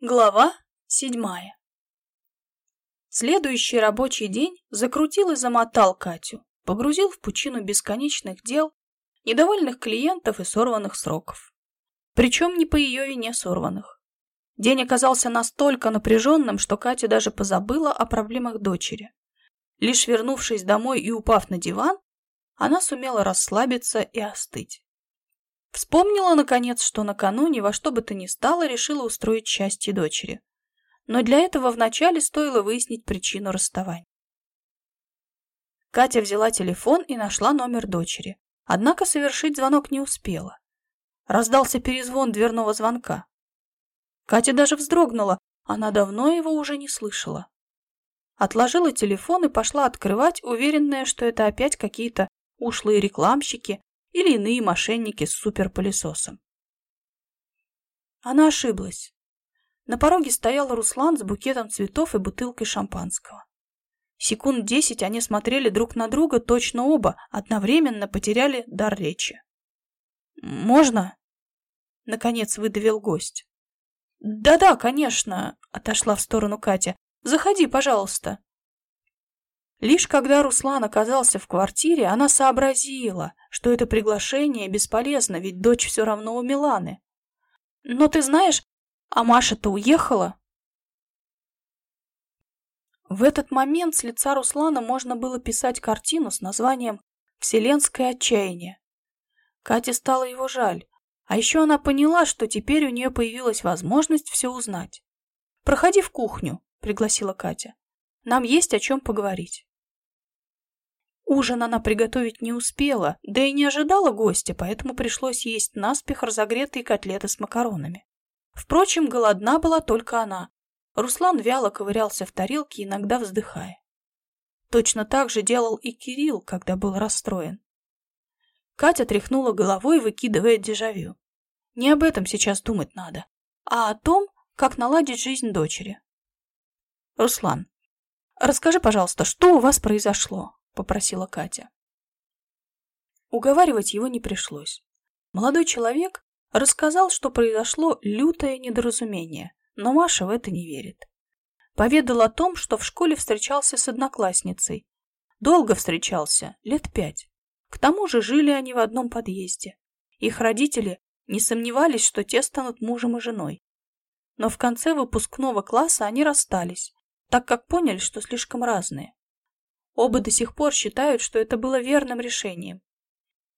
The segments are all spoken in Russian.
Глава седьмая Следующий рабочий день закрутил и замотал Катю, погрузил в пучину бесконечных дел, недовольных клиентов и сорванных сроков. Причем не по ее вине сорванных. День оказался настолько напряженным, что Катя даже позабыла о проблемах дочери. Лишь вернувшись домой и упав на диван, она сумела расслабиться и остыть. Вспомнила, наконец, что накануне во что бы то ни стало решила устроить счастье дочери. Но для этого вначале стоило выяснить причину расставания. Катя взяла телефон и нашла номер дочери. Однако совершить звонок не успела. Раздался перезвон дверного звонка. Катя даже вздрогнула, она давно его уже не слышала. Отложила телефон и пошла открывать, уверенная, что это опять какие-то ушлые рекламщики или иные мошенники с суперпылесосом. Она ошиблась. На пороге стоял Руслан с букетом цветов и бутылкой шампанского. Секунд десять они смотрели друг на друга, точно оба одновременно потеряли дар речи. «Можно?» — наконец выдавил гость. «Да-да, конечно», — отошла в сторону Катя. «Заходи, пожалуйста». Лишь когда Руслан оказался в квартире, она сообразила, что это приглашение бесполезно, ведь дочь все равно у Миланы. «Но ты знаешь, а Маша-то уехала?» В этот момент с лица Руслана можно было писать картину с названием «Вселенское отчаяние». Кате стало его жаль, а еще она поняла, что теперь у нее появилась возможность все узнать. «Проходи в кухню», — пригласила Катя. «Нам есть о чем поговорить». Ужин она приготовить не успела, да и не ожидала гостя, поэтому пришлось есть наспех разогретые котлеты с макаронами. Впрочем, голодна была только она. Руслан вяло ковырялся в тарелке, иногда вздыхая. Точно так же делал и Кирилл, когда был расстроен. Катя тряхнула головой, выкидывая дежавю. Не об этом сейчас думать надо, а о том, как наладить жизнь дочери. Руслан, расскажи, пожалуйста, что у вас произошло? Попросила Катя. Уговаривать его не пришлось. Молодой человек рассказал, что произошло лютое недоразумение, но Маша в это не верит. Поведал о том, что в школе встречался с одноклассницей. Долго встречался, лет пять. К тому же жили они в одном подъезде. Их родители не сомневались, что те станут мужем и женой. Но в конце выпускного класса они расстались, так как поняли, что слишком разные. Оба до сих пор считают, что это было верным решением.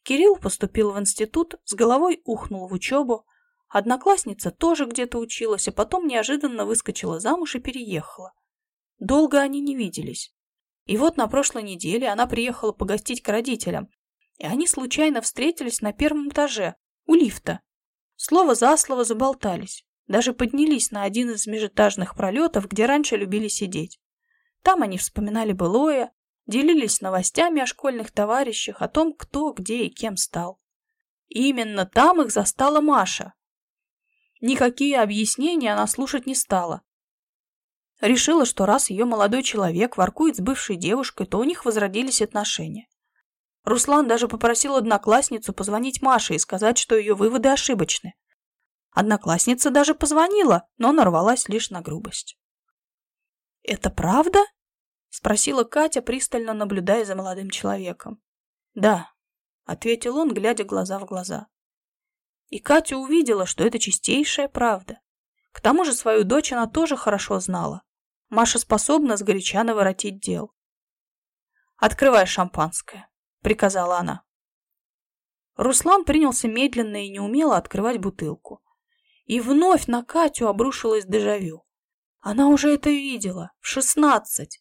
Кирилл поступил в институт, с головой ухнул в учебу. Одноклассница тоже где-то училась, а потом неожиданно выскочила замуж и переехала. Долго они не виделись. И вот на прошлой неделе она приехала погостить к родителям, и они случайно встретились на первом этаже, у лифта. Слово за слово заболтались, даже поднялись на один из межэтажных пролетов, где раньше любили сидеть. Там они вспоминали былое, делились новостями о школьных товарищах, о том, кто, где и кем стал. И именно там их застала Маша. Никакие объяснения она слушать не стала. Решила, что раз ее молодой человек воркует с бывшей девушкой, то у них возродились отношения. Руслан даже попросил одноклассницу позвонить Маше и сказать, что ее выводы ошибочны. Одноклассница даже позвонила, но нарвалась лишь на грубость. «Это правда?» — спросила Катя, пристально наблюдая за молодым человеком. «Да», — ответил он, глядя глаза в глаза. И Катя увидела, что это чистейшая правда. К тому же свою дочь она тоже хорошо знала. Маша способна сгоряча наворотить дел. «Открывай шампанское», — приказала она. Руслан принялся медленно и неумело открывать бутылку. И вновь на Катю обрушилось дежавю. Она уже это видела, в шестнадцать.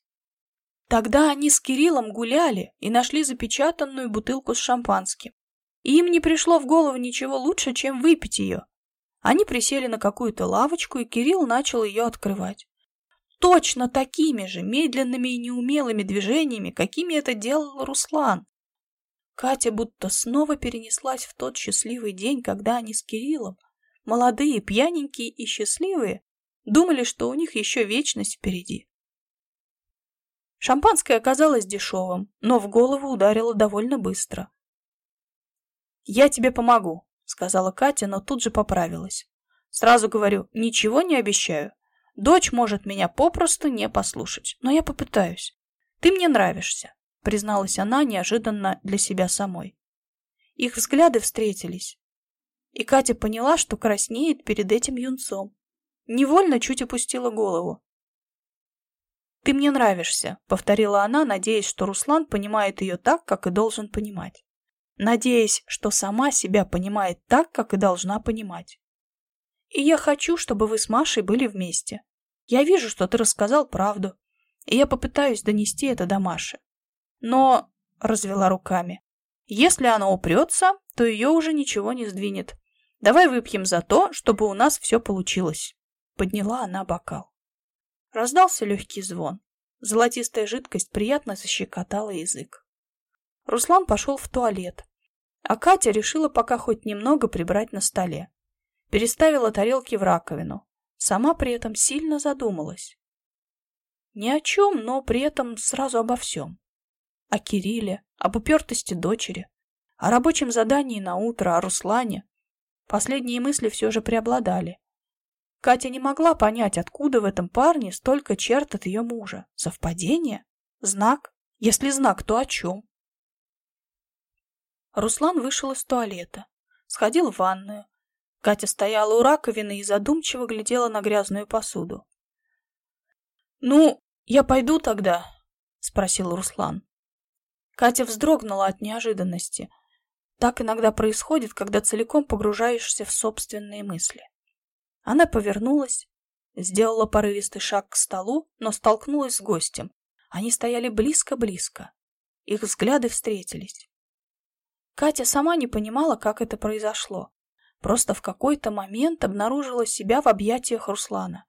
Тогда они с Кириллом гуляли и нашли запечатанную бутылку с шампанским. И им не пришло в голову ничего лучше, чем выпить ее. Они присели на какую-то лавочку, и Кирилл начал ее открывать. Точно такими же медленными и неумелыми движениями, какими это делал Руслан. Катя будто снова перенеслась в тот счастливый день, когда они с Кириллом, молодые, пьяненькие и счастливые, думали, что у них еще вечность впереди. Шампанское оказалось дешевым, но в голову ударило довольно быстро. «Я тебе помогу», — сказала Катя, но тут же поправилась. Сразу говорю, ничего не обещаю. Дочь может меня попросту не послушать, но я попытаюсь. Ты мне нравишься, призналась она неожиданно для себя самой. Их взгляды встретились, и Катя поняла, что краснеет перед этим юнцом. Невольно чуть опустила голову. «Ты мне нравишься», — повторила она, надеясь, что Руслан понимает ее так, как и должен понимать. Надеясь, что сама себя понимает так, как и должна понимать. И я хочу, чтобы вы с Машей были вместе. Я вижу, что ты рассказал правду, и я попытаюсь донести это до Маши. Но, — развела руками, — если она упрется, то ее уже ничего не сдвинет. Давай выпьем за то, чтобы у нас все получилось. Подняла она бокал. Раздался легкий звон. Золотистая жидкость приятно защекотала язык. Руслан пошел в туалет, а Катя решила пока хоть немного прибрать на столе. Переставила тарелки в раковину. Сама при этом сильно задумалась. Ни о чем, но при этом сразу обо всем. О Кирилле, об упертости дочери, о рабочем задании на утро, о Руслане. Последние мысли все же преобладали. Катя не могла понять, откуда в этом парне столько черт от ее мужа. Совпадение? Знак? Если знак, то о чем? Руслан вышел из туалета, сходил в ванную, Катя стояла у раковины и задумчиво глядела на грязную посуду. «Ну, я пойду тогда?» — спросил Руслан. Катя вздрогнула от неожиданности. Так иногда происходит, когда целиком погружаешься в собственные мысли. Она повернулась, сделала порывистый шаг к столу, но столкнулась с гостем. Они стояли близко-близко. Их взгляды встретились. Катя сама не понимала, как это произошло. Просто в какой-то момент обнаружила себя в объятиях Руслана.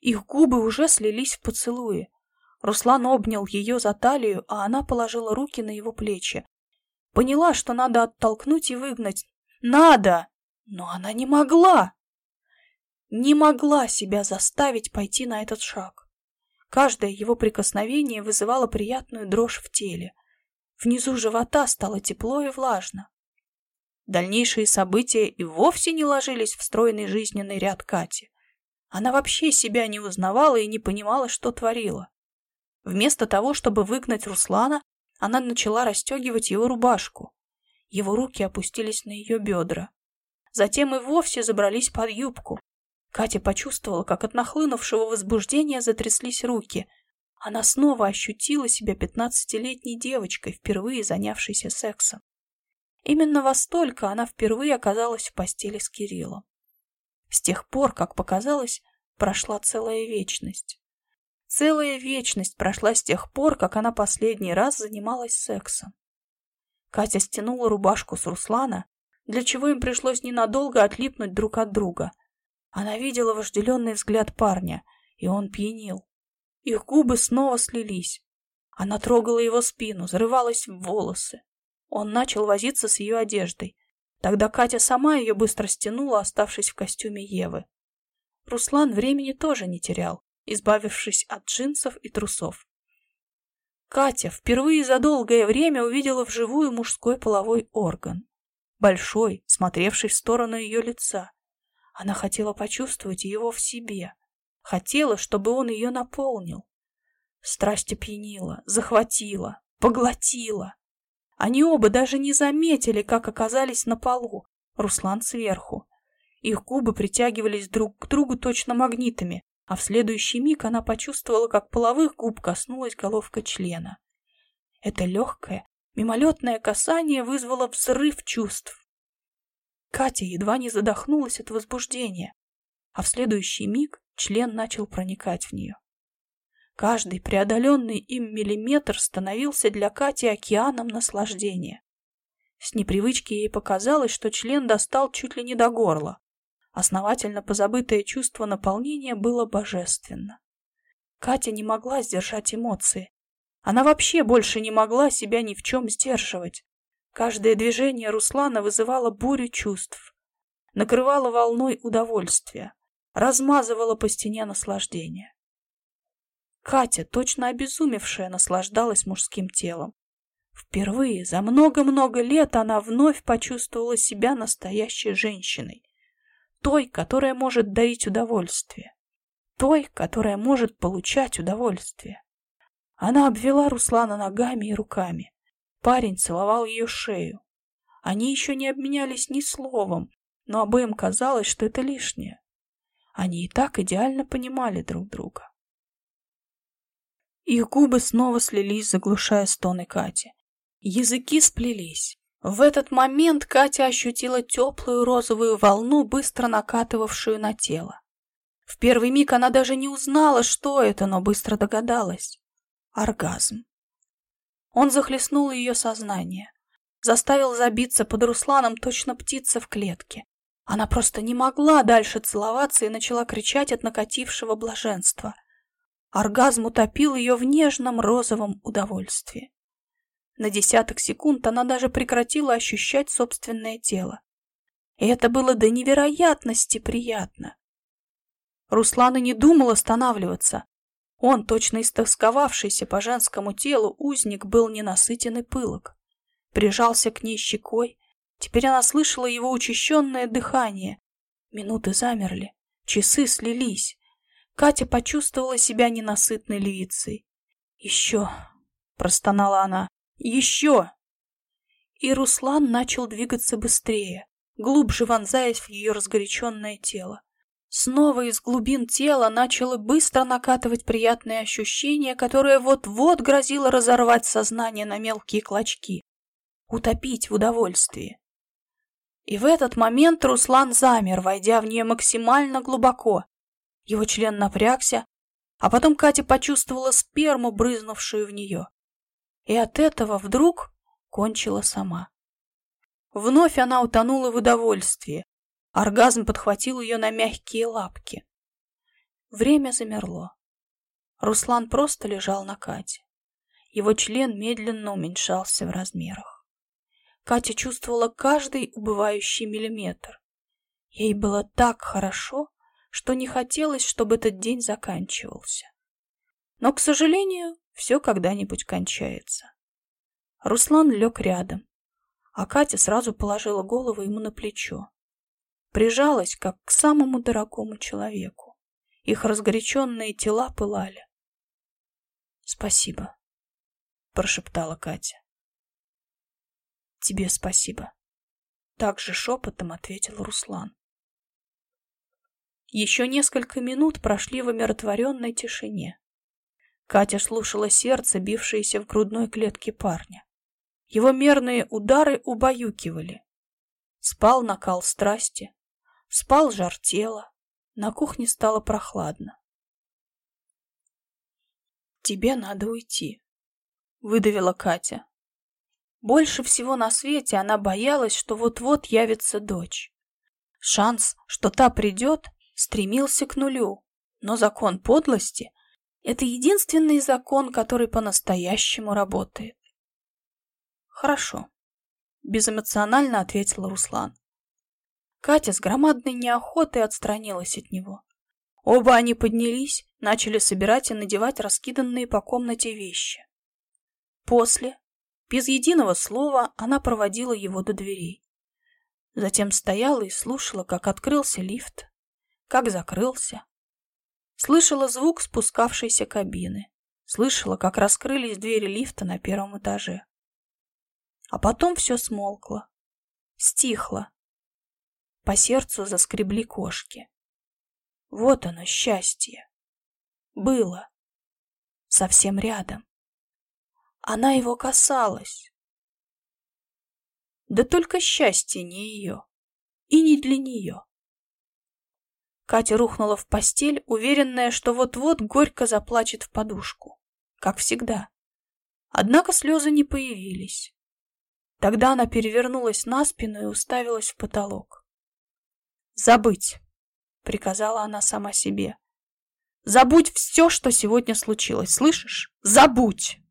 Их губы уже слились в поцелуи. Руслан обнял ее за талию, а она положила руки на его плечи. Поняла, что надо оттолкнуть и выгнать. Надо! Но она не могла! Не могла себя заставить пойти на этот шаг. Каждое его прикосновение вызывало приятную дрожь в теле. Внизу живота стало тепло и влажно. Дальнейшие события и вовсе не ложились в стройный жизненный ряд Кати. Она вообще себя не узнавала и не понимала, что творила. Вместо того, чтобы выгнать Руслана, она начала расстегивать его рубашку. Его руки опустились на ее бедра. Затем и вовсе забрались под юбку. Катя почувствовала, как от нахлынувшего возбуждения затряслись руки. Она снова ощутила себя пятнадцатилетней девочкой, впервые занявшейся сексом. Именно во столько она впервые оказалась в постели с Кириллом. С тех пор, как показалось, прошла целая вечность. Целая вечность прошла с тех пор, как она последний раз занималась сексом. Катя стянула рубашку с Руслана, для чего им пришлось ненадолго отлипнуть друг от друга. Она видела вожделенный взгляд парня, и он пьянил. Их губы снова слились. Она трогала его спину, зарывалась в волосы. Он начал возиться с ее одеждой. Тогда Катя сама ее быстро стянула, оставшись в костюме Евы. Руслан времени тоже не терял, избавившись от джинсов и трусов. Катя впервые за долгое время увидела вживую мужской половой орган. Большой, смотревший в сторону ее лица. Она хотела почувствовать его в себе. Хотела, чтобы он ее наполнил. Страсть опьянила, захватила, поглотила. Они оба даже не заметили, как оказались на полу. Руслан сверху. Их губы притягивались друг к другу точно магнитами, а в следующий миг она почувствовала, как половых губ коснулась головка члена. Это легкое, мимолетное касание вызвало взрыв чувств. Катя едва не задохнулась от возбуждения, а в следующий миг член начал проникать в нее. Каждый преодоленный им миллиметр становился для Кати океаном наслаждения. С непривычки ей показалось, что член достал чуть ли не до горла. Основательно позабытое чувство наполнения было божественно. Катя не могла сдержать эмоции. Она вообще больше не могла себя ни в чем сдерживать. Каждое движение Руслана вызывало бурю чувств, накрывало волной удовольствия, размазывало по стене наслаждения. Катя, точно обезумевшая, наслаждалась мужским телом. Впервые за много-много лет она вновь почувствовала себя настоящей женщиной. той, которая может дарить удовольствие, той, которая может получать удовольствие. Она обвела Руслана ногами и руками. Парень целовал ее шею. Они еще не обменялись ни словом, но обоим казалось, что это лишнее. Они и так идеально понимали друг друга. Их губы снова слились, заглушая стоны Кати. Языки сплелись. В этот момент Катя ощутила теплую розовую волну, быстро накатывавшую на тело. В первый миг она даже не узнала, что это, но быстро догадалась. Оргазм. Он захлестнул ее сознание, заставил забиться под Русланом точно птица в клетке. Она просто не могла дальше целоваться и начала кричать от накатившего блаженства. Оргазм утопил ее в нежном розовом удовольствии. На десяток секунд она даже прекратила ощущать собственное тело. И это было до невероятности приятно. Руслан и не думал останавливаться. Он, точно истосковавшийся по женскому телу, узник, был ненасытен и пылок. Прижался к ней щекой. Теперь она слышала его учащенное дыхание. Минуты замерли, часы слились. Катя почувствовала себя ненасытной львицей. «Еще!» — простонала она. «Еще!» И Руслан начал двигаться быстрее, глубже вонзаясь в ее разгоряченное тело. Снова из глубин тела начало быстро накатывать приятное ощущение, которое вот-вот грозило разорвать сознание на мелкие клочки, утопить в удовольствии. И в этот момент Руслан замер, войдя в нее максимально глубоко, его член напрягся, а потом Катя почувствовала сперму, брызнувшую в нее. И от этого вдруг кончила сама. Вновь она утонула в удовольствии. Оргазм подхватил ее на мягкие лапки. Время замерло. Руслан просто лежал на Кате. Его член медленно уменьшался в размерах. Катя чувствовала каждый убывающий миллиметр. Ей было так хорошо, что не хотелось, чтобы этот день заканчивался. Но, к сожалению, все когда-нибудь кончается. Руслан лег рядом, а Катя сразу положила голову ему на плечо. Прижалась, как к самому дорогому человеку. Их разгоряченные тела пылали. «Спасибо», — прошептала Катя. «Тебе спасибо», — так же шепотом ответил Руслан. Еще несколько минут прошли в умиротворенной тишине. Катя слушала сердце, бившееся в грудной клетке парня. Его мерные удары убаюкивали. Спал накал страсти, спал жар тела, на кухне стало прохладно. «Тебе надо уйти», — выдавила Катя. Больше всего на свете она боялась, что вот-вот явится дочь. Шанс, что та придет, стремился к нулю, но закон подлости — это единственный закон, который по-настоящему работает. «Хорошо», — безэмоционально ответил Руслан. Катя с громадной неохотой отстранилась от него. Оба они поднялись, начали собирать и надевать раскиданные по комнате вещи. После, без единого слова, она проводила его до дверей. Затем стояла и слушала, как открылся лифт, как закрылся. Слышала звук спускавшейся кабины. Слышала, как раскрылись двери лифта на первом этаже. А потом все смолкло. Стихло. По сердцу заскребли кошки. Вот оно, счастье. Было. Совсем рядом. Она его касалась. Да только счастье не ее. И не для нее. Катя рухнула в постель, уверенная, что вот-вот горько заплачет в подушку. Как всегда. Однако слезы не появились. Тогда она перевернулась на спину и уставилась в потолок. «Забыть!» — приказала она сама себе. «Забудь все, что сегодня случилось, слышишь? Забудь!»